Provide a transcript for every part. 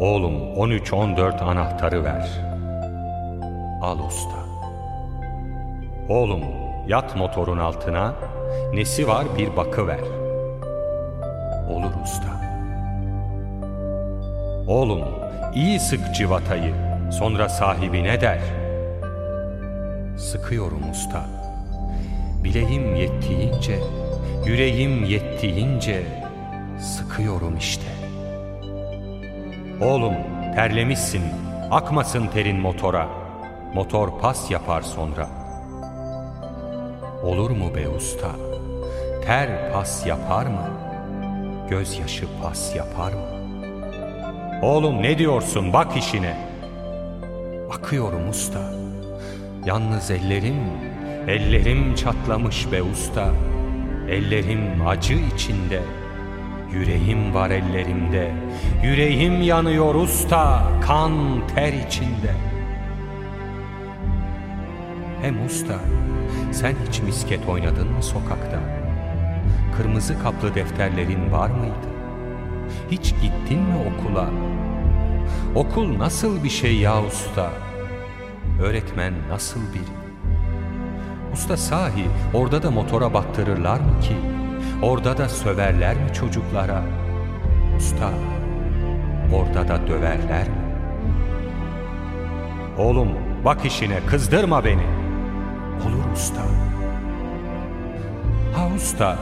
Oğlum 13-14 anahtarı ver. Al usta. Oğlum yat motorun altına, nesi var bir bakı ver. Olur usta. Oğlum iyi sık civatayı, sonra sahibi ne der? Sıkıyorum usta. Bileğim yettiğince, yüreğim yettiğince sıkıyorum işte. Oğlum terlemişsin, akmasın terin motora. Motor pas yapar sonra. Olur mu be usta? Ter pas yapar mı? Gözyaşı pas yapar mı? Oğlum ne diyorsun bak işine. Bakıyorum usta. Yalnız ellerim, ellerim çatlamış be usta. Ellerim acı içinde. Yüreğim var ellerimde. Yüreğim yanıyor usta, kan ter içinde. Hem usta, sen hiç misket oynadın mı sokakta? Kırmızı kaplı defterlerin var mıydı? Hiç gittin mi okula? Okul nasıl bir şey ya usta? Öğretmen nasıl biri? Usta sahi orada da motora baktırırlar mı ki? Orada da söverler mi çocuklara? Usta orada da döverler mi? Oğlum bak işine kızdırma beni. Olur usta. Ha usta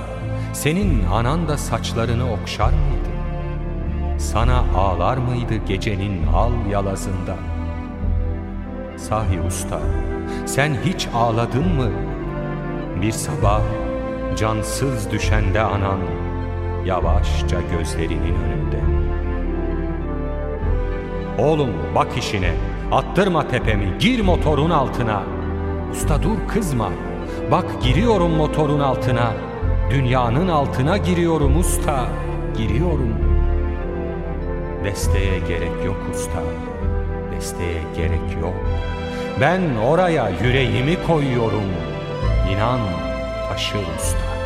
senin anan da saçlarını okşar mıydı? Sana ağlar mıydı gecenin al yalazında? Sahi usta, sen hiç ağladın mı? Bir sabah cansız düşende anan, yavaşça gözlerinin önünde. Oğlum bak işine, attırma tepemi, gir motorun altına. Usta dur kızma, bak giriyorum motorun altına. Dünyanın altına giriyorum usta, giriyorum. Desteğe gerek yok usta, desteğe gerek yok. Ben oraya yüreğimi koyuyorum. İnan taşır usta.